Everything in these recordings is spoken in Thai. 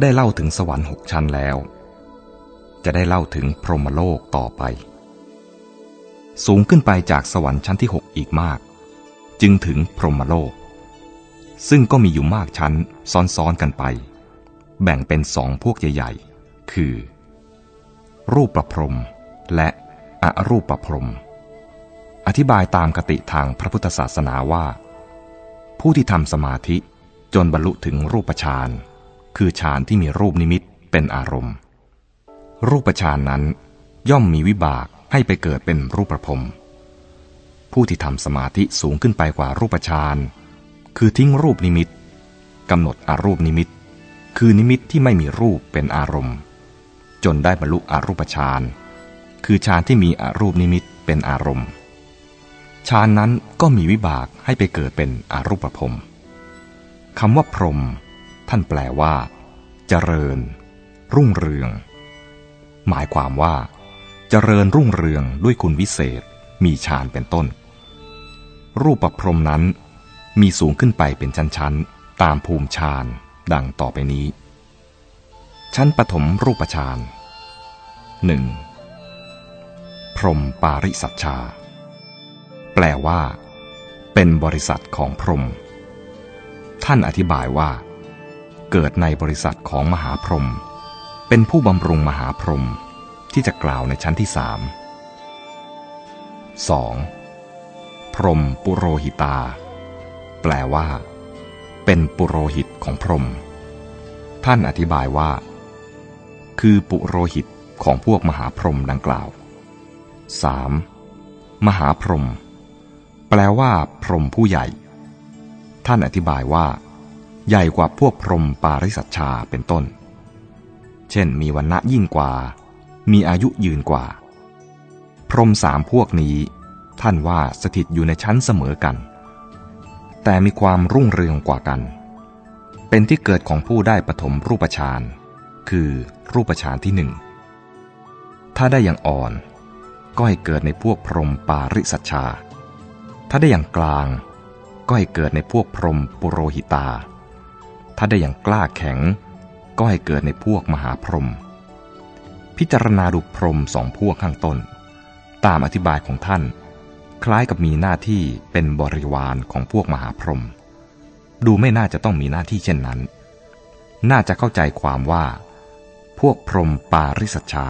ได้เล่าถึงสวรรค์หกชั้นแล้ว จะได้เล่าถึงพรหมโลกต่อไป สูงขึ้นไปจากสวรรค์ชั้นที่หกอีกมาก จึงถึงพรหมโลก ซึ่งก็มีอยู่มากชั้นซ้อนๆกันไป แบ่งเป็นสองพวกใหญ่ๆ คือ รูปประพรมและอรูปประพรมอธิบายตามกติทางพระพุทธศาสนาว่า ผู้ที่ทำสมาธิจนบรรลุถึงรูปฌาน คือฌานที่มีรูปนิมิตเป็นอารมณ์ รูปฌานนั้น ย่อมมีวิบากให้ไปเกิดเป็นรูปประพรมผู้ที่ทำสมาธิสูงขึ้นไปกว่ารูปฌานคือทิ้งรูปนิมิตกำหนดอารูปนิมิต คือนิมิตที่ไม่มีรูปเป็นอารมณ์ จนได้บรรลุอรูปฌานคือฌานที่มีอรูปนิมิตเป็นอารมณ์ฌานนั้นก็มีวิบากให้ไปเกิดเป็นอรูปภพคำว่าพรหม ท่านแปลว่า เจริญ รุ่งเรือง หมายความว่า เจริญรุ่งเรืองด้วยคุณวิเศษ มีฌานเป็นต้น รูปประพรมนั้น มีสูงขึ้นไปเป็นชั้นๆ ตามภูมิฌานดังต่อไปนี้ ชั้นปฐมรูปฌานหนึ่งพรมปาริสัชชา แปลว่า เป็นบริษัทของพรม ท่านอธิบายว่า เกิดในบริษัทของมหาพรหมเป็นผู้บำรุงมหาพรหมที่จะกล่าวในชั้นที่สาม 2. พรหมปุโรหิตา แปลว่า เป็นปุโรหิตของพรหมท่านอธิบายว่า คือปุโรหิตของพวกมหาพรหมดังกล่าว 3. มหาพรหมแปลว่า พรหมผู้ใหญ่ ท่านอธิบายว่า ใหญ่กว่าพวกพรหมปาริสัชชาเป็นต้น เช่นมีวันณะยิ่งกว่า มีอายุยืนกว่า พรหมสามพวกนี้ ท่านว่าสถิตอยู่ในชั้นเสมอกัน แต่มีความรุ่งเรืองกว่ากัน เป็นที่เกิดของผู้ได้ปฐมรูปฌาน คือรูปฌานที่หนึ่ง ถ้าได้อย่างอ่อน ก็ให้เกิดในพวกพรหมปาริสัชชา ถ้าได้อย่างกลาง ก็ให้เกิดในพวกพรหมปุโรหิตา ถ้าได้อย่างกล้าแข็ง ก็ให้เกิดในพวกมหาพรหมพิจารณาดูพรหมสองพวกข้างต้น ตามอธิบายของท่าน คล้ายกับมีหน้าที่เป็นบริวารของพวกมหาพรหมดูไม่น่าจะต้องมีหน้าที่เช่นนั้น น่าจะเข้าใจความว่า พวกพรหมปาริสัชชา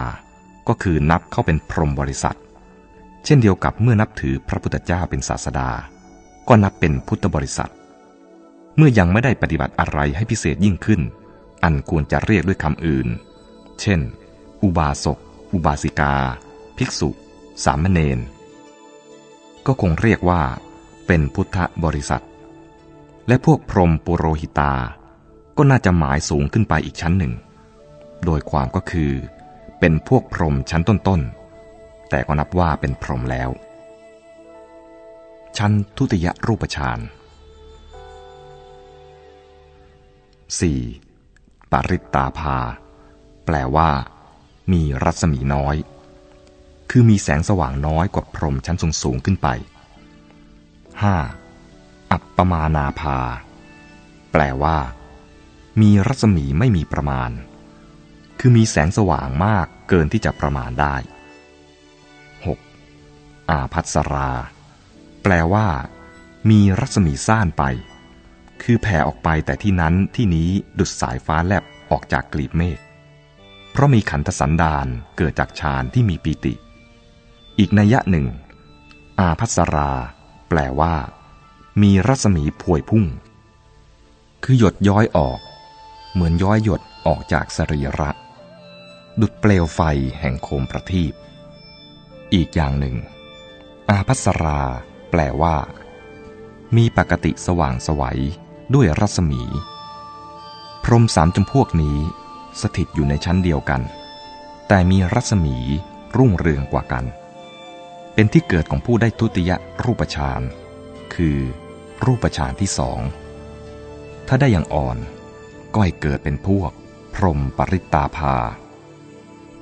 ก็คือนับเข้าเป็นพรหมบริษัท เช่นเดียวกับเมื่อนับถือพระพุทธเจ้าเป็นศาสดา ก็นับเป็นพุทธบริษัท เมื่อยังไม่ได้ปฏิบัติอะไรให้พิเศษยิ่งขึ้น อันควรจะเรียกด้วยคำอื่น เช่น อุบาสก อุบาสิกา ภิกษุ สามเณร ก็คงเรียกว่า เป็นพุทธบริษัท และพวกพรหมปุโรหิตา ก็น่าจะหมายสูงขึ้นไปอีกชั้นหนึ่ง โดยความก็คือ เป็นพวกพรหมชั้นต้นๆ แต่ก็นับว่าเป็นพรหมแล้ว ชั้นทุติยรูปฌาน 4. ปริตตาภา แปลว่า มีรัศมีน้อย คือมีแสงสว่างน้อยกว่าพรมชั้นสูงๆขึ้นไป 5. อัปปมานาภา แปลว่า มีรัศมีไม่มีประมาณ คือมีแสงสว่างมากเกินที่จะประมาณได้ 6. อาพัสรา แปลว่า มีรัศมีซ่านไป คือแผ่ออกไปแต่ที่นั้นที่นี้ดุดสายฟ้าแลบออกจากกลีบเมฆ เพราะมีขันธสันดานเกิดจากฌานที่มีปีติ อีกนัยยะหนึ่ง อาพัสรา แปลว่า มีรัศมีพวยพุ่ง คือหยดย้อยออก เหมือนย้อยหยดออกจากสรีระ ดุดเปลวไฟแห่งโคมประทีป อีกอย่างหนึ่ง อาพัสรา แปลว่า มีปกติสว่างสวัย ด้วยรัศมี พรมสามจำพวกนี้ สถิตอยู่ในชั้นเดียวกัน แต่มีรัศมีรุ่งเรืองกว่ากัน เป็นที่เกิดของผู้ได้ทุติยรูปฌานคือรูปฌานที่สอง ถ้าได้อย่างอ่อนก็ให้เกิดเป็นพวก พรมปริตตาภา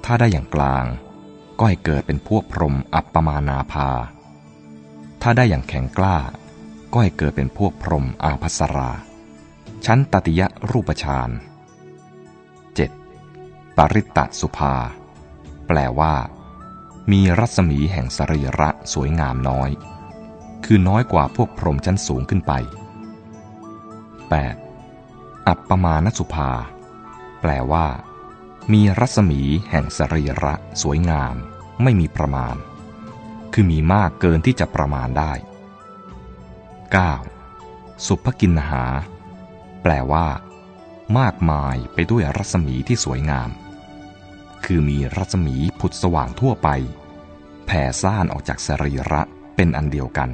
ถ้าได้อย่างกลางก็ให้เกิดเป็นพวกพรมอัปปมานาภา ถ้าได้อย่างแข็งกล้า ก็ให้เกิดเป็นพวกพรหมอาภัสรา ชั้นตติยรูปฌาน 7. ปริตตสุภา แปลว่า มีรัศมีแห่งสรีระสวยงามน้อย คือน้อยกว่าพวกพรหมชั้นสูงขึ้นไป 8. อัปปมาณสุภา แปลว่า มีรัศมีแห่งสรีระสวยงาม ไม่มีประมาณ คือมีมากเกินที่จะประมาณได้ 9. สุภกินหา แปลว่า มากมายไปด้วยรัศมีที่สวยงาม คือมีรัศมีผุดสว่างทั่วไป แผ่ซ่านออกจากสรีระเป็นอันเดียวกัน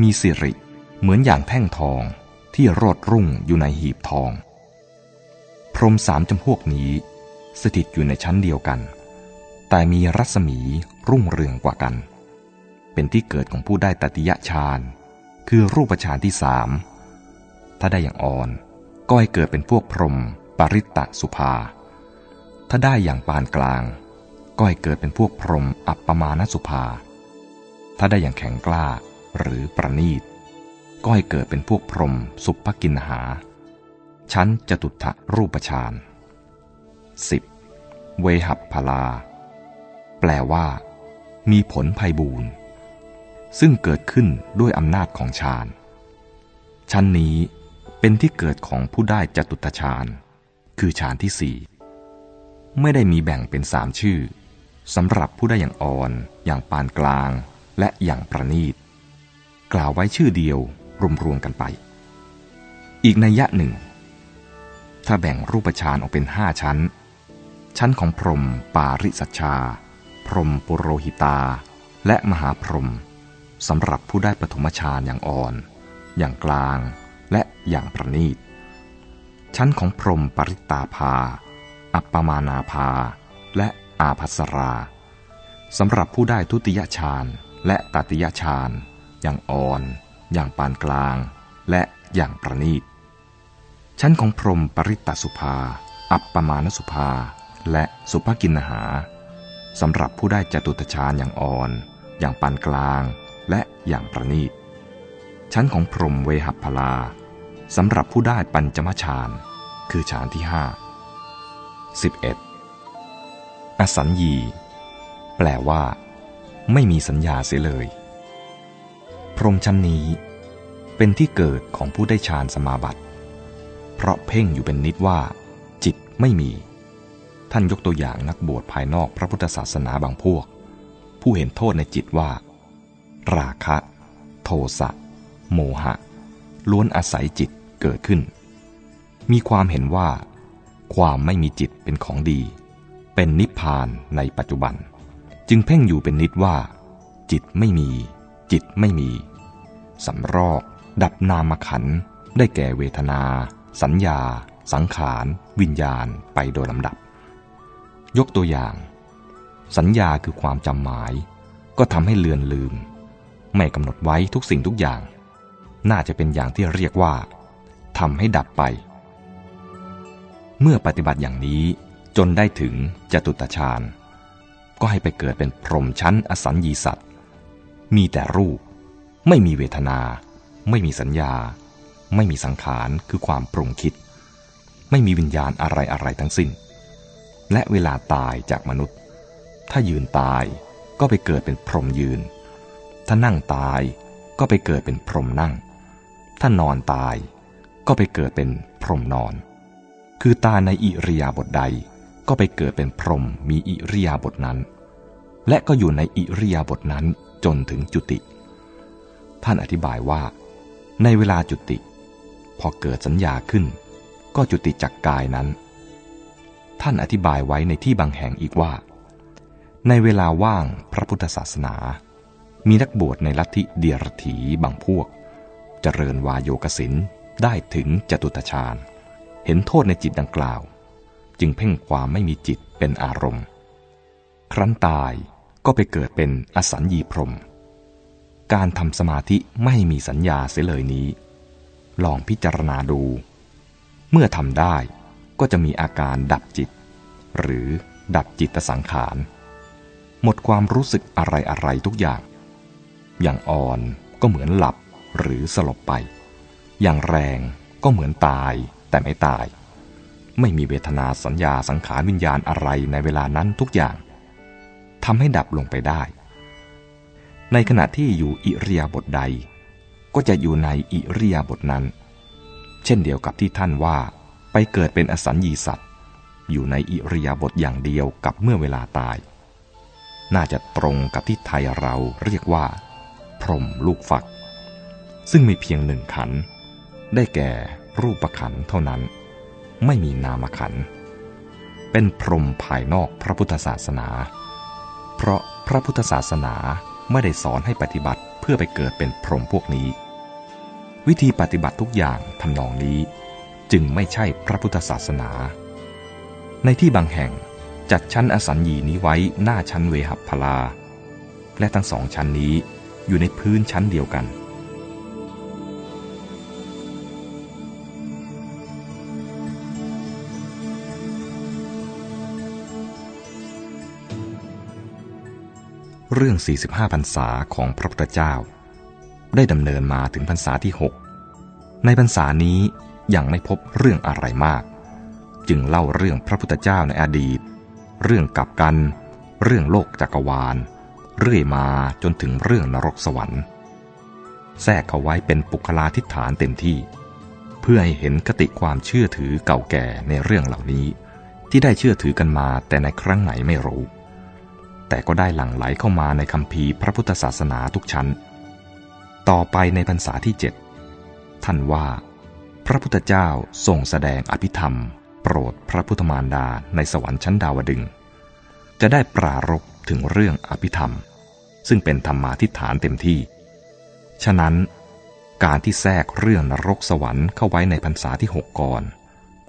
มีสิริเหมือนอย่างแท่งทองที่โรดรุ่งอยู่ในหีบทอง พรหมสามจำพวกนี้ สถิตอยู่ในชั้นเดียวกัน แต่มีรัศมีรุ่งเรืองกว่ากัน เป็นที่เกิดของผู้ได้ตติยะฌาน คือรูปฌานที่สามถ้าได้อย่างอ่อน ก็ให้เกิดเป็นพวกพรหมปริตตสุภา ถ้าได้อย่างปานกลาง ก็ให้เกิดเป็นพวกพรหมอัปปมาณสุภา ถ้าได้อย่างแข็งกล้าหรือประณีต ก็ให้เกิดเป็นพวกพรหมสุภกินหา ชั้นจตุถะรูปฌาน 10. เวหัพพลา แปลว่า มีผลภัยบูน ซึ่งเกิดขึ้นด้วยอำนาจของฌาน ชั้นนี้เป็นที่เกิดของผู้ได้จตุตฌาน คือฌานที่สี่ไม่ได้มีแบ่งเป็นสามชื่อสำหรับผู้ได้อย่างอ่อน อย่างปานกลาง และอย่างประณีต กล่าวไว้ชื่อเดียวรวมๆกันไป อีกนัยยะหนึ่ง ถ้าแบ่งรูปฌานออกเป็นห้าชั้น ชั้นของพรหมปาริสัชชา พรหมปุโรหิตา และมหาพรหม สำหรับผู้ได้ปฐมฌานอย่างอ่อน อย่างกลางและอย่างประณีต ชั้นของพรมปริตตาภา อัปปมานาภา และอาภัสราสำหรับผู้ได้ทุติยฌานและตติยฌานอย่างอ่อน อย่างปานกลาง และอย่างประณีต ชั้นของพรมปริตตสุภา อัปปมาณสุภา และสุภกินหาสำหรับผู้ได้จตุตฌานอย่างอ่อน อย่างปานกลาง และอย่างประณีต ชั้นของพรหมเวหัพพลาสำหรับผู้ได้ปัญจมฌานคือฌานที่ห้า 11. อสัญญี แปลว่า ไม่มีสัญญาเสียเลย พรหมชั้นนี้ เป็นที่เกิดของผู้ได้ฌานสมาบัติ เพราะเพ่งอยู่เป็นนิดว่า จิตไม่มี ท่านยกตัวอย่างนักบวชภายนอกพระพุทธศาสนาบางพวก ผู้เห็นโทษในจิตว่า ราคะ โทสะ โมหะ ล้วนอาศัยจิตเกิดขึ้น มีความเห็นว่า ความไม่มีจิตเป็นของดี เป็นนิพพานในปัจจุบัน จึงเพ่งอยู่เป็นนิดว่า จิตไม่มี จิตไม่มี สำรอกดับนามขันได้แก่เวทนา สัญญา สังขาร วิญญาณไปโดยลำดับ ยกตัวอย่าง สัญญาคือความจำหมาย ก็ทำให้เลือนลืม ไม่กำหนดไว้ทุกสิ่งทุกอย่าง น่าจะเป็นอย่างที่เรียกว่าทำให้ดับไป เมื่อปฏิบัติอย่างนี้จนได้ถึงจตุตฌาน ก็ให้ไปเกิดเป็นพรหมชั้นอสัญญีสัตว์ มีแต่รูป ไม่มีเวทนา ไม่มีสัญญา ไม่มีสังขารคือความปรุงคิด ไม่มีวิญญาณอะไรอะไรทั้งสิ้น และเวลาตายจากมนุษย์ ถ้ายืนตายก็ไปเกิดเป็นพรหมยืน ถ้านั่งตายก็ไปเกิดเป็นพรหมนั่ง ถ้านอนตายก็ไปเกิดเป็นพรหมนอน คือตายในอิริยาบถใดก็ไปเกิดเป็นพรหมมีอิริยาบถนั้น และก็อยู่ในอิริยาบถนั้นจนถึงจุติ ท่านอธิบายว่า ในเวลาจุติ พอเกิดสัญญาขึ้น ก็จุติจากกายนั้น ท่านอธิบายไว้ในที่บางแห่งอีกว่า ในเวลาว่างพระพุทธศาสนา มีนักบวชในลัทธิเดียรถีบางพวก เจริญวายโยกสินได้ถึงจตุตฌานเห็นโทษในจิตดังกล่าว จึงเพ่งความไม่มีจิตเป็นอารมณ์ ครั้นตายก็ไปเกิดเป็นอสัญญีพรม การทำสมาธิไม่มีสัญญาเสียเลยนี้ ลองพิจารณาดู เมื่อทำได้ก็จะมีอาการดับจิต หรือดับจิตสังขาร หมดความรู้สึกอะไรอะไรทุกอย่าง อย่างอ่อนก็เหมือนหลับหรือสลบไป อย่างแรงก็เหมือนตายแต่ไม่ตาย ไม่มีเวทนาสัญญาสังขารวิญญาณอะไรในเวลานั้นทุกอย่างทำให้ดับลงไปได้ ในขณะที่อยู่อิริยาบถใด ก็จะอยู่ในอิริยาบถนั้น เช่นเดียวกับที่ท่านว่าไปเกิดเป็นอสัญญีสัตว์ อยู่ในอิริยาบถอย่างเดียวกับเมื่อเวลาตาย น่าจะตรงกับที่ไทยเราเรียกว่า พรมลูกฝัก ซึ่งมีเพียงหนึ่งขัน ได้แก่รูปขันเท่านั้น ไม่มีนามขัน เป็นพรมภายนอกพระพุทธศาสนา เพราะพระพุทธศาสนาไม่ได้สอนให้ปฏิบัติเพื่อไปเกิดเป็นพรหมพวกนี้ วิธีปฏิบัติทุกอย่างทำนองนี้ จึงไม่ใช่พระพุทธศาสนา ในที่บางแห่งจัดชั้นอสัญญีนี้ไว้หน้าชั้นเวหัพพลา และทั้งสองชั้นนี้ อยู่ในพื้นชั้นเดียวกัน เรื่อง 45พรรษาของพระพุทธเจ้า ได้ดำเนินมาถึงพรรษาที่ 6 ในพรรษานี้ยังไม่พบเรื่องอะไรมาก จึงเล่าเรื่องพระพุทธเจ้าในอดีต เรื่องกับกัน เรื่องโลกจักรวาล เรื่อยมาจนถึงเรื่องนรกสวรรค์ แทรกเขาไว้เป็นปุคลาธิฐานเต็มที่ เพื่อให้เห็นคติความเชื่อถือเก่าแก่ในเรื่องเหล่านี้ ที่ได้เชื่อถือกันมาแต่ในครั้งไหนไม่รู้ แต่ก็ได้หลั่งไหลเข้ามาในคำพีพระพุทธศาสนาทุกชั้น ต่อไปในพรรษาที่เจ็ดท่านว่า พระพุทธเจ้าทรงแสดงอภิธรรม โปรดพระพุทธมารดาในสวรรค์ชั้นดาวดึงจะได้ปรารบถึงเรื่องอภิธรรม ซึ่งเป็นธรรมาทิฏฐานเต็มที่ ฉะนั้น การที่แทรกเรื่องนรกสวรรค์เข้าไว้ในพรรษาที่หกก่อน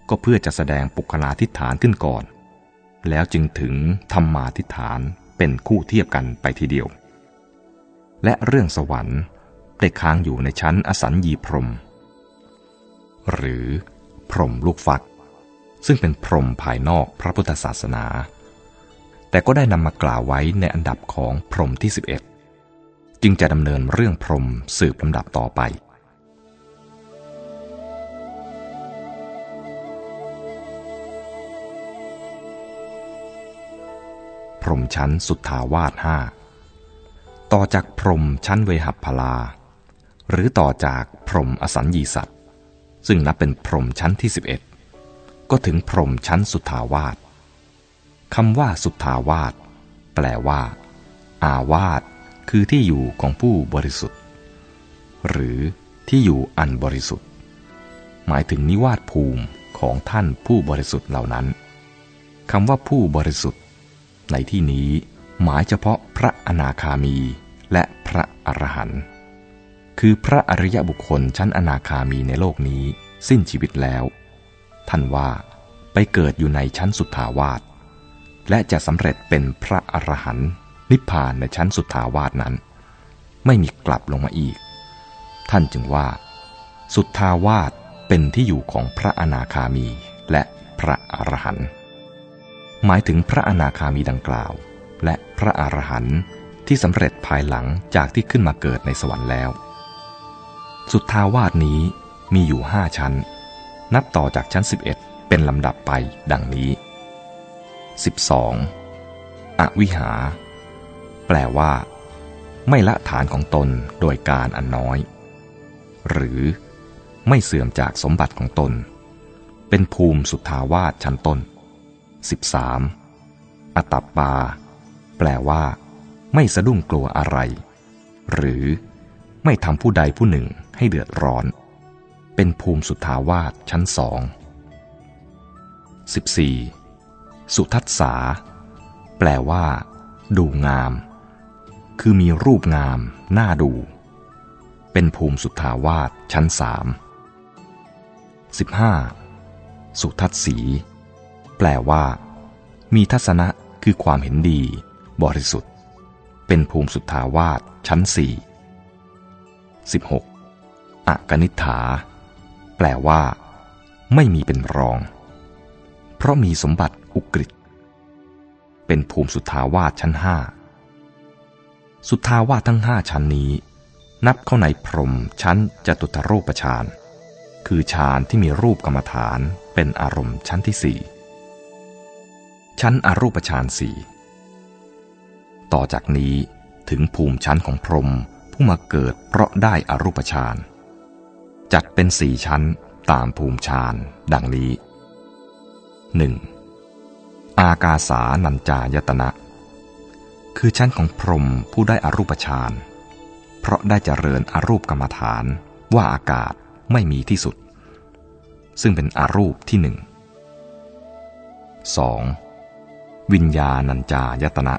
ก็เพื่อจะแสดงปุคลาทิฏฐานขึ้นก่อน แล้วจึงถึงธรรมาทิฏฐานเป็นคู่เทียบกันไปทีเดียว และเรื่องสวรรค์ได้ค้างอยู่ในชั้นอสัญญีพรม หรือพรมลูกฟัก ซึ่งเป็นพรมภายนอกพระพุทธศาสนา แต่ก็ได้นำมากล่าวไว้ในอันดับของพรมที่ 11 จึงจะดำเนินเรื่องพรมสืบลำดับต่อไป พรมชั้นสุทธาวาสห้าต่อจากพรมชั้นเวหัพลา หรือต่อจากพรมอสัญญีสัตว์ ซึ่งนับเป็นพรมชั้นที่ 11 ก็ถึงพรมชั้นสุทธาวาส คำว่าสุทาวาสแปลว่า อาวาสคือที่อยู่ของผู้บริสุทธิ์ หรือที่อยู่อันบริสุทธิ์ หมายถึงนิวาสภูมิของท่านผู้บริสุทธิ์เหล่านั้นคำว่าผู้บริสุทธิ์ ในที่นี้หมายเฉพาะพระอนาคามีและพระอรหันต์คือพระอริยบุคคลชั้นอนาคามีในโลกนี้สิ้นชีวิตแล้ว ท่านว่าไปเกิดอยู่ในชั้นสุทธาวาส และจะสำเร็จเป็นพระอรหันต์นิพพานในชั้นสุทธาวาสนั้น ไม่มีกลับลงมาอีก ท่านจึงว่า สุทธาวาสเป็นที่อยู่ของพระอนาคามีและพระอรหันต์หมายถึงพระอนาคามีดังกล่าว และพระอรหันต์ที่สำเร็จภายหลังจากที่ขึ้นมาเกิดในสวรรค์แล้ว สุทธาวาสนี้มีอยู่ห้าชั้น นับต่อจากชั้น 11 เป็นลำดับไปดังนี้ 12. อวิหา แปลว่า ไม่ละฐานของตนโดยการอันน้อย หรือไม่เสื่อมจากสมบัติของตน เป็นภูมิสุทธาวาสชั้นต้น 13. อตัปปา แปลว่า ไม่สะดุ้งกลัวอะไร หรือไม่ทำผู้ใดผู้หนึ่งให้เดือดร้อน เป็นภูมิสุทธาวาสชั้นสอง 14. สุทัศสาแปลว่า ดูงาม คือมีรูปงามน่าดู เป็นภูมิสุทธาวาสชั้นสาม 15. สุทัศสี แปลว่า มีทัศนะคือความเห็นดี บริสุทธิ์ เป็นภูมิสุทธาวาสชั้นสี่ 16. อกนิฐา แปลว่า ไม่มีเป็นรอง เพราะมีสมบัติ อุกฤษเป็นภูมิสุทธาวาสชั้นห้า สุทธาวาสทั้งห้าชั้นนี้ นับเข้าในพรมชั้นจตุตรูปฌานคือฌานที่มีรูปกรรมฐานเป็นอารมณ์ชั้นที่สี่ชั้นอรูปฌานสี่ต่อจากนี้ถึงภูมิชั้นของพรมผู้มาเกิดเพราะได้อรูปฌานจัดเป็นสี่ชั้นตามภูมิฌานดังนี้ 1. อากาสานัญจายตนะ คือชั้นของพรหมผู้ได้อรูปฌาน เพราะได้เจริญอรูปกรรมฐานว่าอากาศไม่มีที่สุด ซึ่งเป็นอารูปที่หนึ่ง 2. วิญญาณัญจายตนะ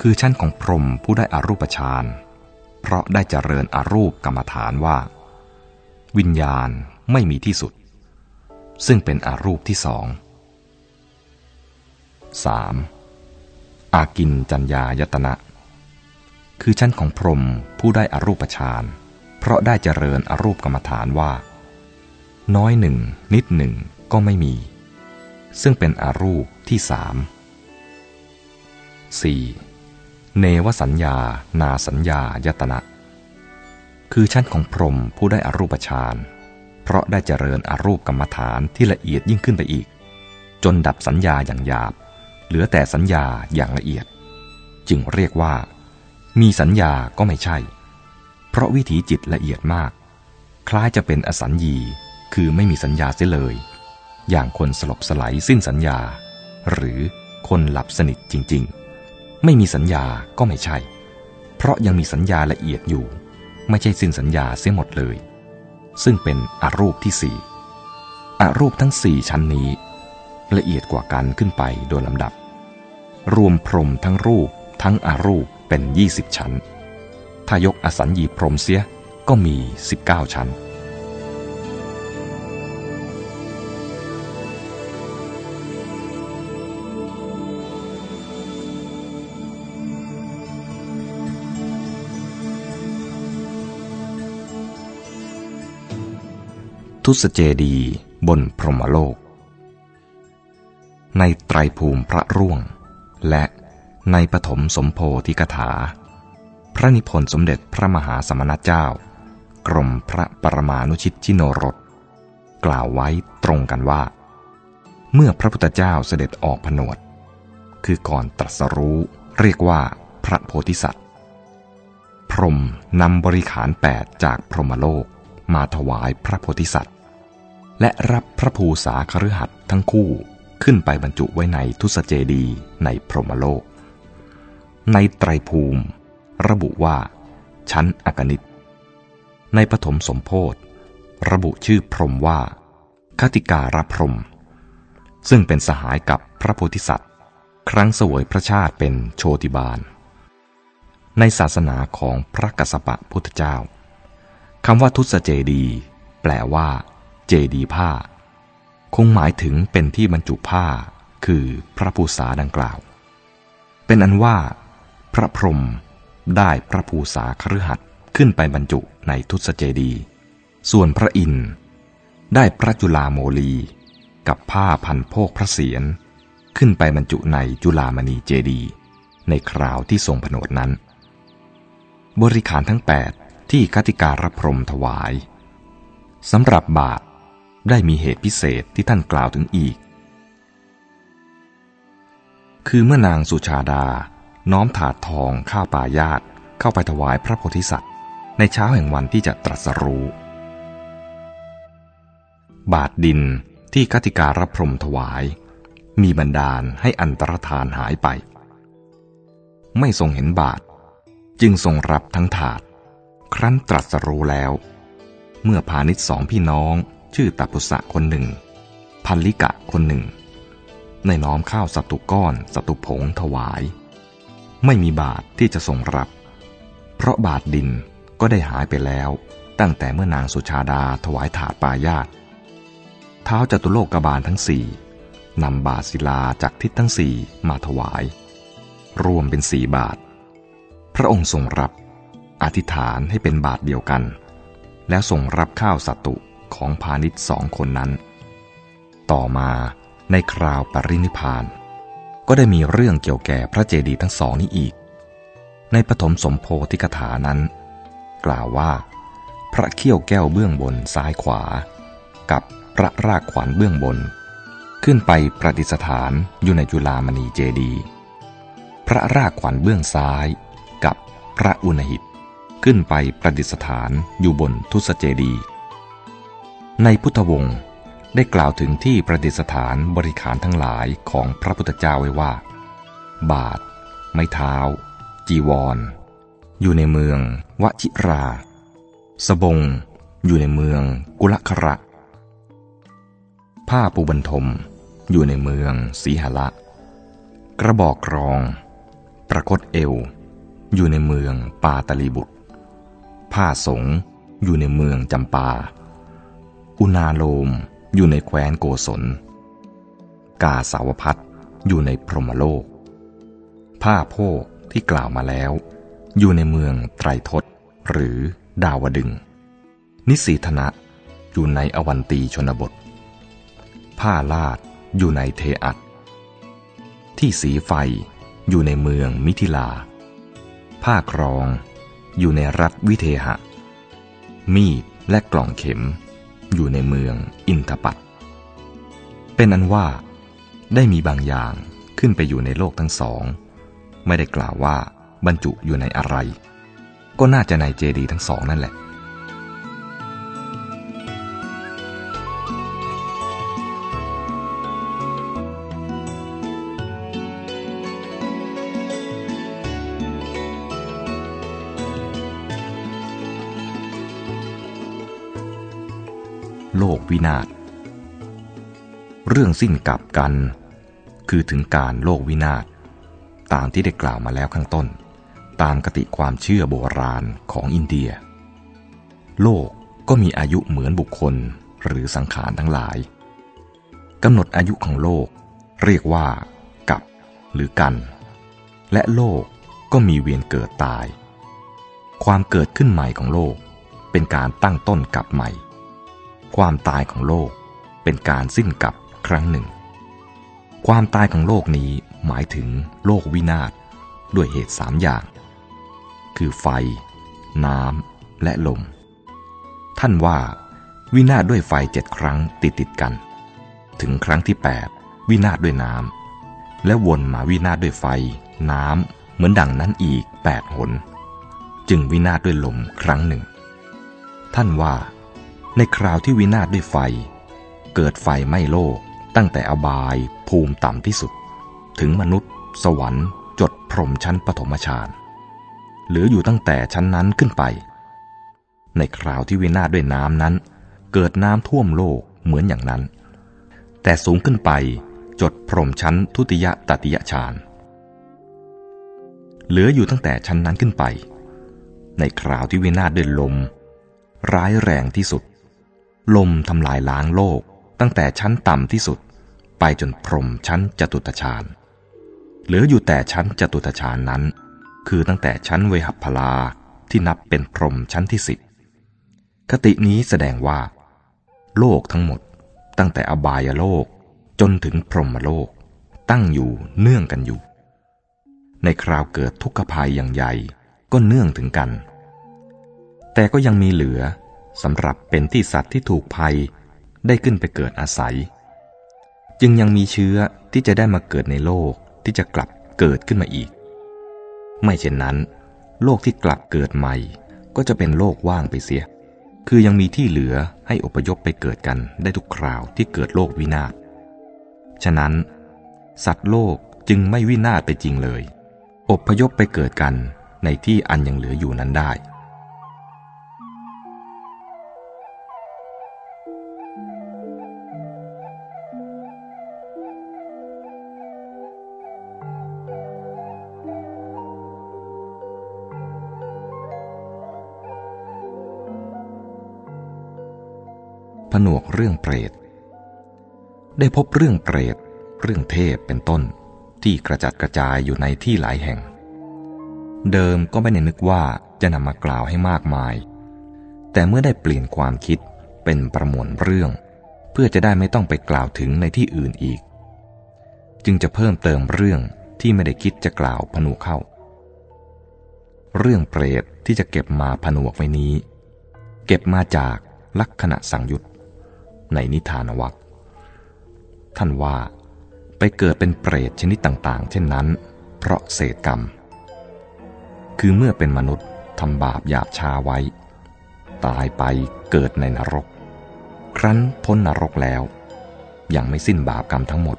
คือชั้นของพรหมผู้ได้อารูปฌานเพราะได้เจริญอารูปกรรมฐานว่า วิญญาณไม่มีที่สุด ซึ่งเป็นอารูปที่สอง 3. อากินจัญญายตนะ คือชั้นของพรหมผู้ได้อารูปฌาน เพราะได้เจริญอรูปกรรมฐานว่า น้อยหนึ่ง นิดหนึ่งก็ไม่มี ซึ่งเป็นอรูปที่สาม 4. เนวสัญญา นาสัญญายตนะ คือชั้นของพรหมผู้ได้อรูปฌาน เพราะได้เจริญอรูปกรรมฐานที่ละเอียดยิ่งขึ้นไปอีก จนดับสัญญาอย่างหยาบ เหลือแต่สัญญาอย่างละเอียด จึงเรียกว่า มีสัญญาก็ไม่ใช่ เพราะวิถีจิตละเอียดมาก คล้ายจะเป็นอสัญญีคือไม่มีสัญญาเสียเลย อย่างคนสลบสลายสิ้นสัญญา หรือคนหลับสนิทจริง ๆ ไม่มีสัญญาก็ไม่ใช่ เพราะยังมีสัญญาละเอียดอยู่ ไม่ใช่สิ้นสัญญาเสียหมดเลย ซึ่งเป็นอรูปที่สี่อรูปทั้งสี่ชั้นนี้ ละเอียดกว่ากันขึ้นไปโดยลำดับ รวมพรมทั้งรูปทั้งอารูปเป็นยี่สิบชั้น ถ้ายกอสัญญีพรมเสียก็มี 19 ชั้น ทุสเจดีบนพรหมโลก ในไตรภูมิพระร่วง และในปฐมสมโพธิกถา พระนิพนธ์สมเด็จพระมหาสมณเจ้า กรมพระปรมานุชิตชิโนรสกล่าวไว้ตรงกันว่า เมื่อพระพุทธเจ้าเสด็จออกผนวด คือก่อนตรัสรู้เรียกว่าพระโพธิสัตว์ พรมนำบริขารแปดจากพรหมโลกมาถวายพระโพธิสัตว์ และรับพระภูษาคฤหัสทั้งคู่ ขึ้นไปบรรจุไว้ในทุสเจดีในพรหมโลก ในไตรภูมิ ระบุว่า ชั้นอกนิต ในปฐมสมโพธระบุชื่อพรมว่าคติการพรมซึ่งเป็นสหายกับพระโพธิสัตว์ ครั้งสวยพระชาติเป็นโชติบาล ในศาสนาของพระกัสสปะพุทธเจ้าคำว่าทุสเจดี แปลว่า เจดีผ้า คงหมายถึงเป็นที่บรรจุผ้า คือพระภูษาดังกล่าว เป็นอันว่า พระพรหมได้พระภูษาคฤหัสขึ้นไปบรรจุในทุสเจดี ส่วนพระอินได้พระจุลาโมลี กับผ้าพันโพกพระเศียรขึ้นไปบรรจุในจุลามณีเจดี ในคราวที่ทรงผนวดนั้น บริขารทั้งแปดที่คติการพรมถวายสำหรับบาท ได้มีเหตุพิเศษที่ท่านกล่าวถึงอีก คือเมื่อนางสุชาดา น้อมถาดทองข้าวปายาตเข้าไปถวายพระโพธิสัตว์ ในเช้าแห่งวันที่จะตรัสรู้ บาทดินที่คติการพรมถวาย มีบันดาลให้อันตรธานหายไป ไม่ทรงเห็นบาท จึงทรงรับทั้งถาด ครั้นตรัสรู้แล้ว เมื่อพาณิชสองพี่น้อง ชื่อตัปุสะคนหนึ่ง พันลิกะคนหนึ่ง ในน้อมข้าวสัตุก้อนสัตุผงถวาย ไม่มีบาทที่จะส่งรับ เพราะบาทดินก็ได้หายไปแล้ว ตั้งแต่เมื่อนางสุชาดาถวายถาดปายาตเท้าจตุโลกกบาลทั้งสี่นำบาทศิลาจากทิศทั้งสี่มาถวาย รวมเป็นสี่บาท พระองค์ทรงรับอธิษฐานให้เป็นบาทเดียวกัน แล้วทรงรับข้าวสัตุ ของพาณิชย์สองคนนั้น ต่อมาในคราวปรินิพานก็ได้มีเรื่องเกี่ยวแก่พระเจดีย์ทั้งสองนี้อีก ในปฐมสมโพธิกถานั้น กล่าวว่า พระเขี้ยวแก้วเบื้องบนซ้ายขวา กับพระรากขวัญเบื้องบน ขึ้นไปประดิษฐานอยู่ในจุลามณีเจดีย์พระรากขวัญเบื้องซ้าย กับพระอุณหิต ขึ้นไปประดิษฐานอยู่บนทุสเจดีย์ ในพุทธวงศ์ได้กล่าวถึงที่ประดิษฐานบริขารทั้งหลายของพระพุทธเจ้าไว้ว่า บาท ไม้เท้า จีวร อยู่ในเมืองวชิรา สบง อยู่ในเมืองกุลคระ ผ้าปูบันทม อยู่ในเมืองสีหละ กระบอกกรอง ประคตเอว อยู่ในเมืองปาตลีบุตร ผ้าสงอยู่ในเมืองจำปา อุณาโลมอยู่ในแคว้นโกศล กาสาวพัดอยู่ในพรหมโลก ผ้าโพกที่กล่าวมาแล้ว อยู่ในเมืองไตรทศหรือดาวดึง นิสีธนะอยู่ในอวันตีชนบท ผ้าลาดอยู่ในเทอัดที่สีไฟอยู่ในเมืองมิถิลา ผ้าครองอยู่ในรัฐวิเทหะ มีดและกล่องเข็ม อยู่ในเมืองอินทปัตเป็นอันว่า ได้มีบางอย่างขึ้นไปอยู่ในโลกทั้งสอง ไม่ได้กล่าวว่าบรรจุอยู่ในอะไร ก็น่าจะในเจดีทั้งสองนั่นแหละ วินาศ เรื่องสิ้นกับกัน คือถึงการโลกวินาศ ตามที่ได้กล่าวมาแล้วข้างต้น ตามกติความเชื่อโบราณของอินเดีย โลกก็มีอายุเหมือนบุคคลหรือสังขารทั้งหลายกำหนดอายุของโลก เรียกว่า กับ หรือกัน และโลกก็มีเวียนเกิดตาย ความเกิดขึ้นใหม่ของโลกเป็นการตั้งต้นกับใหม่ ความตายของโลกเป็นการสิ้นกับครั้งหนึ่ง ความตายของโลกนี้หมายถึงโลกวินาศด้วยเหตุสามอย่าง คือไฟ น้ำ และลม ท่านว่า วินาศด้วยไฟเจ็ดครั้งติดติดกัน ถึงครั้งที่แปดวินาศด้วยน้ำ และวนมาวินาศด้วยไฟ น้ำ เหมือนดังนั้นอีกแปดหน จึงวินาศด้วยลมครั้งหนึ่ง ท่านว่า ในคราวที่วินาศด้วยไฟ เกิดไฟไหม้โลก ตั้งแต่อบายภูมิต่ำที่สุด ถึงมนุษย์ สวรรค์ จดพรมชั้นปฐมฌานเหลืออยู่ตั้งแต่ชั้นนั้นขึ้นไป ในคราวที่วินาศด้วยน้ำนั้น เกิดน้ำท่วมโลกเหมือนอย่างนั้น แต่สูงขึ้นไปจดพรมชั้นทุติยตติยฌานเหลืออยู่ตั้งแต่ชั้นนั้นขึ้นไป ในคราวที่วินาศด้วยลม ร้ายแรงที่สุด ลมทำลายล้างโลกตั้งแต่ชั้นต่ำที่สุด ไปจนพรมชั้นจตุตฌานเหลืออยู่แต่ชั้นจตุตฌานนั้น คือตั้งแต่ชั้นเวหัพลาที่นับเป็นพรมชั้นที่สิบคตินี้แสดงว่า โลกทั้งหมด ตั้งแต่อบายโลกจนถึงพรหมโลก ตั้งอยู่เนื่องกันอยู่ ในคราวเกิดทุกขภัยอย่างใหญ่ก็เนื่องถึงกัน แต่ก็ยังมีเหลือ สำหรับเป็นที่สัตว์ที่ถูกภัยได้ขึ้นไปเกิดอาศัย จึงยังมีเชื้อที่จะได้มาเกิดในโลกที่จะกลับเกิดขึ้นมาอีก ไม่เช่นนั้น โลกที่กลับเกิดใหม่ ก็จะเป็นโลกว่างไปเสีย คือยังมีที่เหลือให้อพยพไปเกิดกันได้ทุกคราวที่เกิดโลกวินาศฉะนั้น สัตว์โลกจึงไม่วินาศไปจริงเลย อพยพไปเกิดกันในที่อันยังเหลืออยู่นั้นได้ ผนวกเรื่องเปรต ได้พบเรื่องเปรต เรื่องเทพเป็นต้นที่กระจัดกระจายอยู่ในที่หลายแห่ง เดิมก็ไม่ได้นึกว่าจะนำมากล่าวให้มากมาย แต่เมื่อได้เปลี่ยนความคิดเป็นประมวลเรื่อง เพื่อจะได้ไม่ต้องไปกล่าวถึงในที่อื่นอีก จึงจะเพิ่มเติมเรื่องที่ไม่ได้คิดจะกล่าวผนวกเข้า เรื่องเปรตที่จะเก็บมาผนวกไว้นี้ เก็บมาจากลักษณะสังยุต ในนิทานวัตท่านว่าไปเกิดเป็นเปรตชนิดต่างๆ เช่นนั้น เพราะเศษกรรม คือเมื่อเป็นมนุษย์ทำบาปหยาบชาไว้ ตายไปเกิดในนรก ครั้นพ้นนรกแล้ว ยังไม่สิ้นบาปกรรมทั้งหมด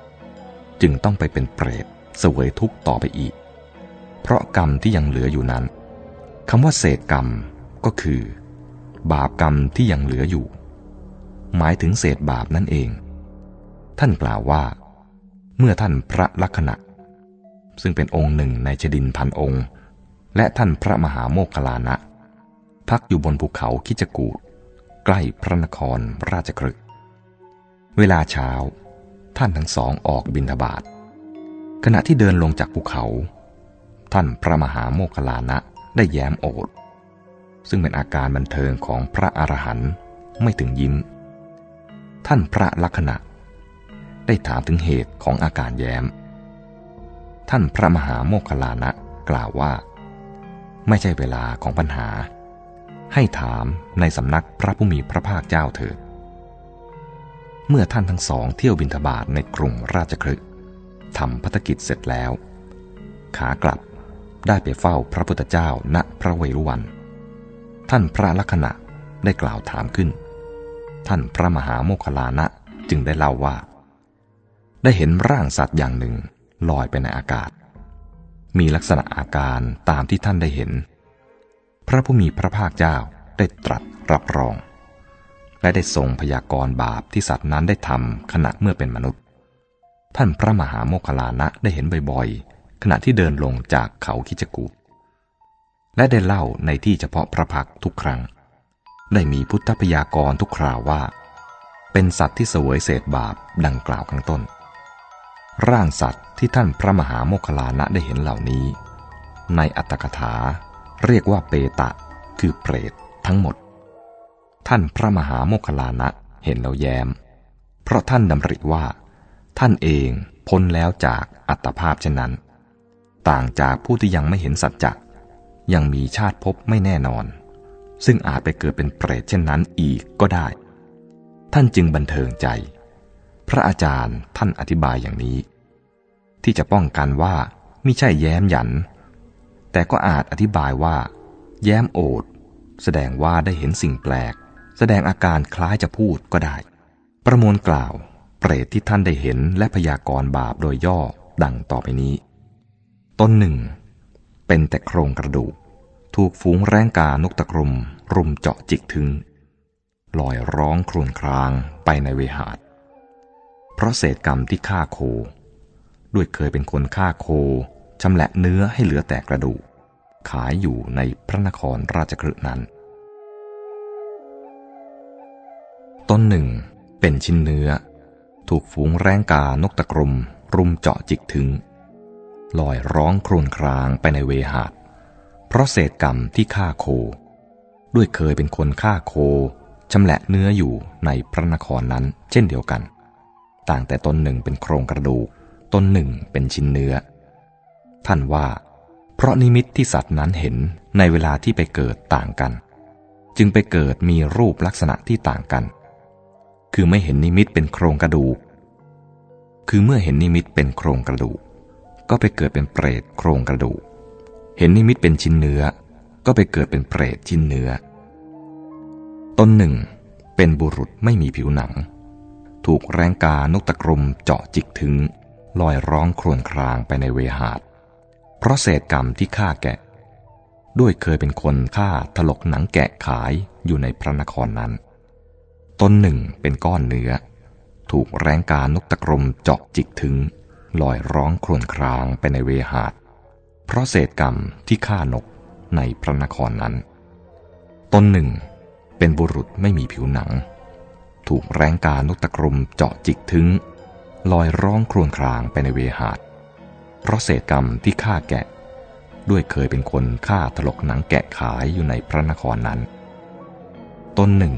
จึงต้องไปเป็นเปรตเสวยทุกข์ต่อไปอีก เพราะกรรมที่ยังเหลืออยู่นั้นคำว่าเศษกรรมก็คือ บาปกรรมที่ยังเหลืออยู่ หมายถึงเศษบาปนั่นเอง ท่านกล่าวว่า เมื่อท่านพระลักษณะ ซึ่งเป็นองค์หนึ่งในชดินพันองค์ และท่านพระมหาโมคคลานะ พักอยู่บนภูเขาคิจกูดใกล้พระนครราชครึกเวลาเช้า ท่านทั้งสองออกบินทบาทขณะที่เดินลงจากภูเขา ท่านพระมหาโมคคลานะได้แย้มโอดซึ่งเป็นอาการบันเทิงของพระอรหันต์ไม่ถึงยิ้ม ท่านพระลักษณะ ได้ถามถึงเหตุของอาการแย้ม ท่านพระมหาโมคคลานะกล่าวว่า ไม่ใช่เวลาของปัญหา ให้ถามในสำนักพระผู้มีพระภาคเจ้าเถิด เมื่อท่านทั้งสองเที่ยวบินทบาทในกรุงราชคลึกทำพัฒกิจเสร็จแล้ว ขากลับได้ไปเฝ้าพระพุทธเจ้าณพระเวรุวัน ท่านพระลักษณะได้กล่าวถามขึ้น ท่านพระมหาโมคคลานะจึงได้เล่าว่า ได้เห็นร่างสัตว์อย่างหนึ่งลอยไปในอากาศ มีลักษณะอาการตามที่ท่านได้เห็น พระผู้มีพระภาคเจ้าได้ตรัสรับรอง และได้ทรงพยากรณ์บาปที่สัตว์นั้นได้ทำขณะเมื่อเป็นมนุษย์ ท่านพระมหาโมคคลานะได้เห็นบ่อยๆ ขณะที่เดินลงจากเขาคิจกูและได้เล่าในที่เฉพาะพระพักทุกครั้ง ได้มีพุทธพยากรทุกคราวว่า เป็นสัตว์ที่เสวยเศษบาปดังกล่าวข้างต้น ร่างสัตว์ที่ท่านพระมหาโมคคลานะได้เห็นเหล่านี้ ในอัตถกถาเรียกว่าเปตะ คือเปรตทั้งหมด ท่านพระมหาโมคคลานะเห็นแล้วแย้ม เพราะท่านดำริว่า ท่านเองพ้นแล้วจากอัตภาพเช่นนั้น ต่างจากผู้ที่ยังไม่เห็นสัจจะยังมีชาติภพไม่แน่นอน ซึ่งอาจไปเกิดเป็นเปรตเช่นนั้นอีกก็ได้ ท่านจึงบันเทิงใจ พระอาจารย์ท่านอธิบายอย่างนี้ ที่จะป้องกันว่าไม่ใช่แย้มหยัน แต่ก็อาจอธิบายว่า แย้มโอด แสดงว่าได้เห็นสิ่งแปลก แสดงอาการคล้ายจะพูดก็ได้ ประมวลกล่าว เปรตที่ท่านได้เห็นและพยากรณ์บาปโดยย่อดังต่อไปนี้ ต้นหนึ่งเป็นแต่โครงกระดูก ถูกฝูงแร้งกานกตะกรุม รุมเจาะจิกถึง ลอยร้องครวญครางไปในเวหาด เพราะเศษกรรมที่ฆ่าโค ด้วยเคยเป็นคนฆ่าโคชำแหละเนื้อให้เหลือแต่กระดูก ขายอยู่ในพระนครราชคฤห์นั้น ต้นหนึ่ง เป็นชิ้นเนื้อ ถูกฝูงแร้งกานกตะกรุม รุมเจาะจิกถึง ลอยร้องครวญครางไปในเวหาด เพราะเศษกรรมที่ฆ่าโค ด้วยเคยเป็นคนฆ่าโคชำแหละเนื้ออยู่ในพระนครนั้นเช่นเดียวกัน ต่างแต่ตนหนึ่งเป็นโครงกระดูกตนหนึ่งเป็นชิ้นเนื้อ ท่านว่า เพราะนิมิตที่สัตว์นั้นเห็นในเวลาที่ไปเกิดต่างกัน จึงไปเกิดมีรูปลักษณะที่ต่างกัน คือไม่เห็นนิมิตเป็นโครงกระดูก คือเมื่อเห็นนิมิตเป็นโครงกระดูก ก็ไปเกิดเป็นเปรตโครงกระดูก เห็นนิมิตเป็นชิ้นเนื้อ ก็ไปเกิดเป็นเปรตชิ้นเนื้อต้นหนึ่ง เป็นบุรุษไม่มีผิวหนัง ถูกแรงกานกตะกรุมเจาะจิกถึง ลอยร้องครวญครางไปในเวหาด เพราะเศษกรรมที่ฆ่าแกะ ด้วยเคยเป็นคนฆ่าถลกหนังแกะขายอยู่ในพระนครนั้นต้นหนึ่งเป็นก้อนเนื้อ ถูกแรงกานกตะกรุมเจาะจิกถึงลอยร้องครวญครางไปในเวหาด เพราะเศษกรรมที่ฆ่านกในพระนครนั้นต้นหนึ่งเป็นบุรุษไม่มีผิวหนัง ถูกแรงกานกตะกรุมเจาะจิกถึง ลอยร้องครวญครางไปในเวหาด เพราะเศษกรรมที่ฆ่าแกะ ด้วยเคยเป็นคนฆ่าถลกหนังแกะขายอยู่ในพระนครนั้นต้นหนึ่ง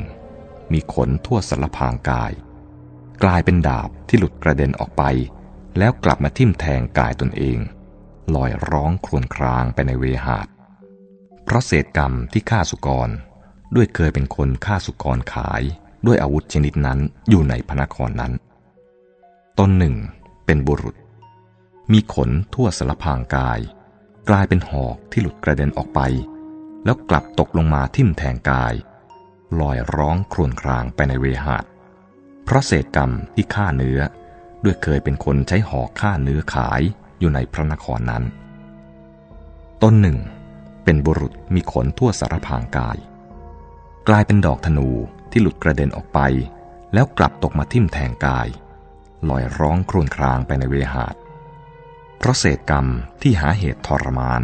มีขนทั่วสารพางกาย กลายเป็นดาบที่หลุดกระเด็นออกไป แล้วกลับมาทิ่มแทงกายตนเอง ลอยร้องครวญครางไปในเวหาดเพราะเศษกรรมที่ฆ่าสุกร ด้วยเคยเป็นคนฆ่าสุกรขายด้วยอาวุธชนิดนั้นอยู่ในพนครนั้นต้นหนึ่งเป็นบุรุษ มีขนทั่วสารพางกาย กลายเป็นหอกที่หลุดกระเด็นออกไป แล้วกลับตกลงมาทิ่มแทงกาย ลอยร้องครวญครางไปในเวหาดเพราะเศษกรรมที่ฆ่าเนื้อ ด้วยเคยเป็นคนใช้หอกฆ่าเนื้อขาย อยู่ในพระนครนั้น ต้นหนึ่ง เป็นบุรุษมีขนทั่วสารพางกาย กลายเป็นดอกธนูที่หลุดกระเด็นออกไป แล้วกลับตกมาทิ่มแทงกายลอยร้องครวญครางไปในเวหาดเพราะเศษกรรมที่หาเหตุทรมาน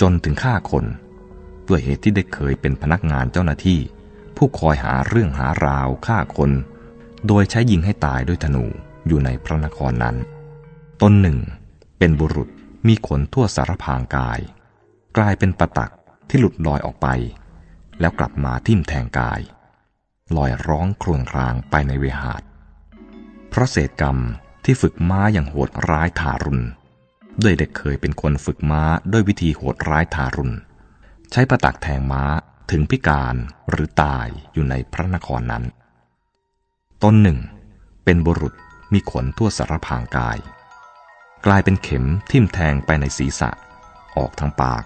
จนถึงฆ่าคน ด้วยเหตุที่ได้เคยเป็นพนักงานเจ้าหน้าที่ ผู้คอยหาเรื่องหาราวฆ่าคน โดยใช้ยิงให้ตายด้วยธนูอยู่ในพระนครนั้น ต้นหนึ่ง เป็นบุรุษมีขนทั่วสารพางกาย กลายเป็นประตักที่หลุดลอยออกไป แล้วกลับมาทิ่มแทงกาย ลอยร้องครวญครางไปในเวหาดเพราะเศษกรรมที่ฝึกม้าอย่างโหดร้ายทารุณด้วยเด็กเคยเป็นคนฝึกม้าด้วยวิธีโหดร้ายทารุณ ใช้ประตักแทงม้าถึงพิการหรือตายอยู่ในพระนครนั้น ต้นหนึ่ง เป็นบุรุษมีขนทั่วสารพางกาย กลายเป็นเข็มทิ่มแทงไปในศีรษะ ออกทางปาก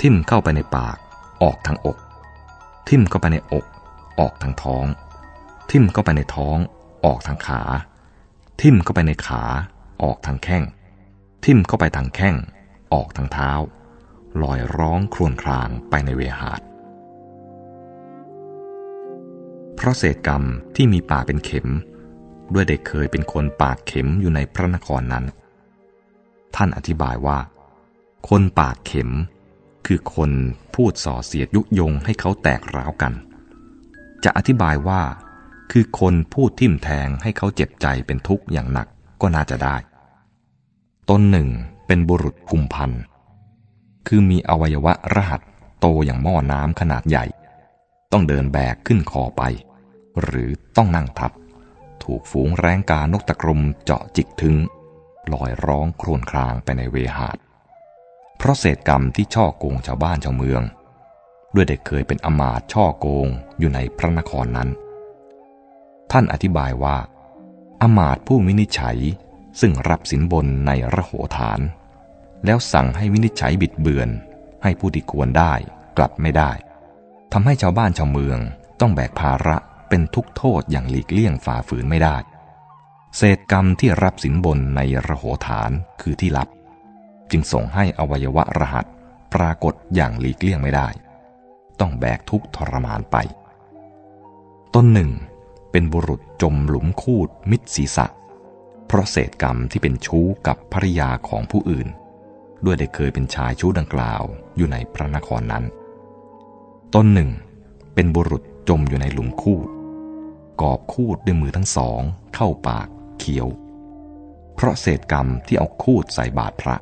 ทิ่มเข้าไปในปาก ออกทางอก ทิ่มเข้าไปในอก ออกทางท้อง ทิ่มเข้าไปในท้อง ออกทางขา ทิ่มเข้าไปในขา ออกทางแข้ง ทิ่มเข้าไปทางแข้ง ออกทางเท้า ลอยร้องครวญครางไปในเวหาดเพราะเศษกรรมที่มีป่าเป็นเข็ม ด้วยเด็กเคยเป็นคนปากเข็มอยู่ในพระนครนั้น ท่านอธิบายว่า คนปากเข็ม คือคนพูดส่อเสียดยุยงให้เขาแตกร้าวกัน จะอธิบายว่า คือคนพูดทิ่มแทงให้เขาเจ็บใจเป็นทุกข์อย่างหนักก็น่าจะได้ ต้นหนึ่งเป็นบุรุษกุมพันคือมีอวัยวะรหัสโตอย่างหม้อน้ำขนาดใหญ่ ต้องเดินแบกขึ้นคอไป หรือต้องนั่งทับ ถูกฝูงแรงกานกตะกรุมเจาะจิกถึงลอยร้องครวญครางไปในเวหาด เพราะเศษกรรมที่ช่อโกงชาวบ้านชาวเมือง ด้วยได้เคยเป็นอมาตช่อโกงอยู่ในพระนครนั้น ท่านอธิบายว่า อมาตผู้วินิจฉัยซึ่งรับสินบนในระโหฐาน แล้วสั่งให้วินิจฉัยบิดเบือน ให้ผู้ที่ควรได้กลับไม่ได้ทำให้ชาวบ้านชาวเมืองต้องแบกภาระ เป็นทุกโทษอย่างหลีกเลี่ยงฝ่าฝืนไม่ได้ เศษกรรมที่รับสินบนในระโหฐานคือที่ลับ จึงส่งให้อวัยวะรหัสปรากฏอย่างหลีกเลี่ยงไม่ได้ ต้องแบกทุกทรมานไป ต้นหนึ่ง เป็นบุรุษจมหลุมคูดมิดศีรษะ เพราะเศษกรรมที่เป็นชู้กับภริยาของผู้อื่น ด้วยได้เคยเป็นชายชู้ดังกล่าวอยู่ในพระนครนั้น ต้นหนึ่ง เป็นบุรุษจมอยู่ในหลุมคูด กอบคูดด้วยมือทั้งสอง เข้าปากเคี้ยว เพราะเศษกรรมที่เอาคูดใส่บาตรพระ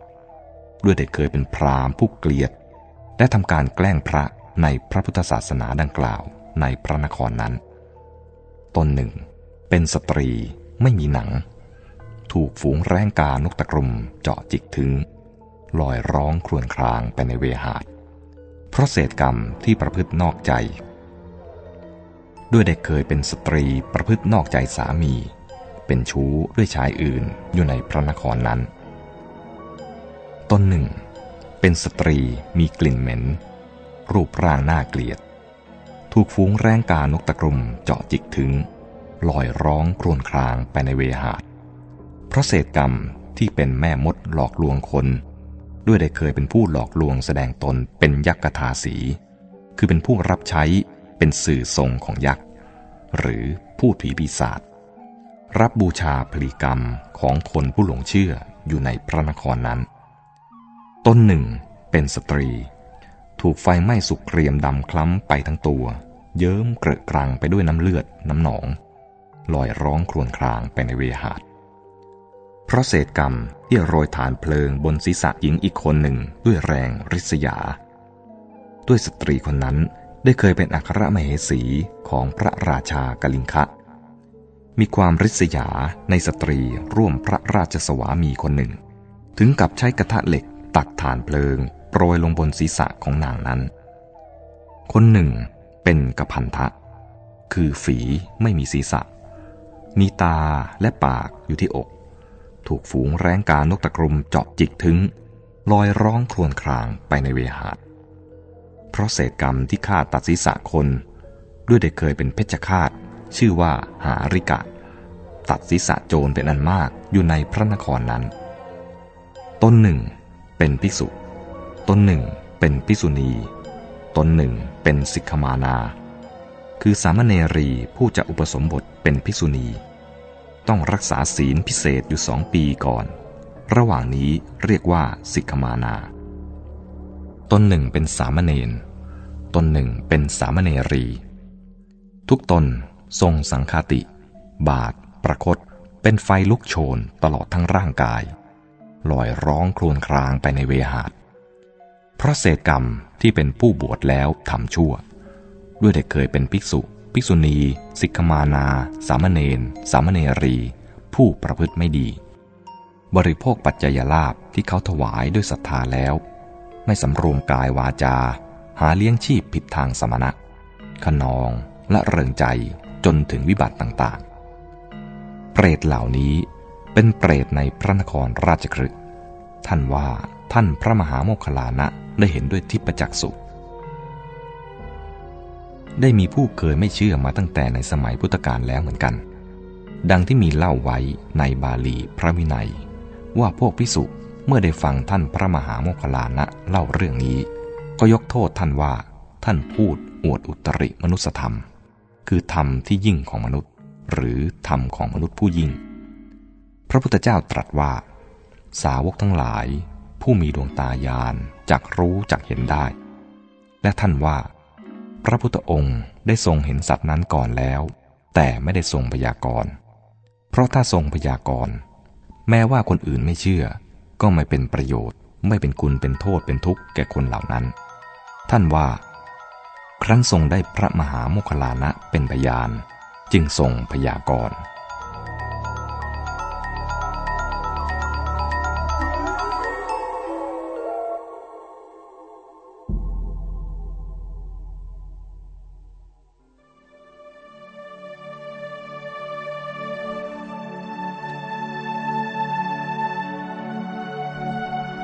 ด้วยได้เคยเป็นพรามผู้เกลียด และทำการแกล้งพระในพระพุทธศาสนาดังกล่าวในพระนครนั้น ตนหนึ่ง เป็นสตรีไม่มีหนัง ถูกฝูงแรงกานกตะกรุมเจาะจิกถึง ลอยร้องครวญครางไปในเวหาดเพราะเศษกรรมที่ประพฤตินอกใจ ด้วยได้เคยเป็นสตรีประพฤตินอกใจสามี เป็นชู้ด้วยชายอื่นอยู่ในพระนครนั้นตนหนึ่ง เป็นสตรีมีกลิ่นเหม็น รูปร่างน่าเกลียด ถูกฝูงแรงกานกตะกรุมเจาะจิกถึง ลอยร้องครวญครางไปในเวหาดเพราะเศษกรรมที่เป็นแม่มดหลอกลวงคน ด้วยได้เคยเป็นผู้หลอกลวงแสดงตนเป็นยักษ์กทาสี คือเป็นผู้รับใช้ เป็นสื่อทรงของยักษ์ หรือผู้ผีปีศาจรับบูชาผลิกรรมของคนผู้หลงเชื่ออยู่ในพระนครนั้น ต้นหนึ่งเป็นสตรี ถูกไฟไหม้สุกเกรียมดำคล้ำไปทั้งตัว เยิ้มเกลอะกรังไปด้วยน้ำเลือดน้ำหนองลอยร้องครวญครางไปในเวหาดเพราะเศษกรรมที่โรยฐานเพลิงบนศีรษะหญิงอีกคนหนึ่งด้วยแรงริษยา ด้วยสตรีคนนั้น ได้เคยเป็นอัครมเหสีของพระราชากลิงคะ มีความริษยาในสตรีร่วมพระราชสวามีคนหนึ่ง ถึงกับใช้กระทะเหล็กตักฐานเพลิงโปรยลงบนศีรษะของนางนั้น คนหนึ่งเป็นกระพันทะ คือฝีไม่มีศีรษะ มีตาและปากอยู่ที่อก ถูกฝูงแร้งกานกตะกรุมเจาะจิกถึง ลอยร้องครวญครางไปในเวหาด เพราะเศษกรรมที่ฆ่าตัดศีรษะคน ด้วยได้เคยเป็นเพชฌฆาต ชื่อว่าหาริกะ ตัดศีรษะโจรเป็นอันมากอยู่ในพระนครนั้น ต้นหนึ่งเป็นภิกษุ ต้นหนึ่งเป็นภิกษุณี ต้นหนึ่งเป็นสิกขมานา คือสามเณรีผู้จะอุปสมบทเป็นภิกษุณี ต้องรักษาศีลพิเศษอยู่สองปีก่อน ระหว่างนี้เรียกว่าสิกขมานา ตนหนึ่งเป็นสามเณรตนหนึ่งเป็นสามเณรี ทุกตนทรงสังคาติ บาท ประคต เป็นไฟลุกโชนตลอดทั้งร่างกาย ลอยร้องครวญครางไปในเวหาดเพราะเศษกรรมที่เป็นผู้บวชแล้วทำชั่ว ด้วยได้เคยเป็นภิกษุ ภิกษุณี สิกขมานา สามเณรสามเณรี ผู้ประพฤติไม่ดี บริโภคปัจจัยลาภที่เขาถวายด้วยศรัทธาแล้ว ไม่สำรวมกายวาจา หาเลี้ยงชีพผิดทางสมณะ ขนองและเริงใจจนถึงวิบัติต่างๆ เปรตเหล่านี้เป็นเปรตในพระนครราชครึกท่านว่าท่านพระมหาโมคคลานะได้เห็นด้วยทิพจักสุได้มีผู้เคยไม่เชื่อมาตั้งแต่ในสมัยพุทธกาลแล้วเหมือนกัน ดังที่มีเล่าไว้ในบาลีพระวินัย ว่าพวกพิสุ เมื่อได้ฟังท่านพระมหาโมคคลานะเล่าเรื่องนี้ ก็ยกโทษท่านว่า ท่านพูดอวดอุตริมนุสธรรม คือธรรมที่ยิ่งของมนุษย์ หรือธรรมของมนุษย์ผู้ยิ่ง พระพุทธเจ้าตรัสว่า สาวกทั้งหลาย ผู้มีดวงตายานจักรู้จักเห็นได้ และท่านว่า พระพุทธองค์ได้ทรงเห็นสัตว์นั้นก่อนแล้ว แต่ไม่ได้ทรงพยากรณ์เพราะถ้าทรงพยากรณ์แม้ว่าคนอื่นไม่เชื่อ ก็ไม่เป็นประโยชน์ ไม่เป็นคุณเป็นโทษเป็นทุกข์แก่คนเหล่านั้น ท่านว่า ครั้นทรงได้พระมหาโมคลานะเป็นพยาน จึงทรงพยากรณ์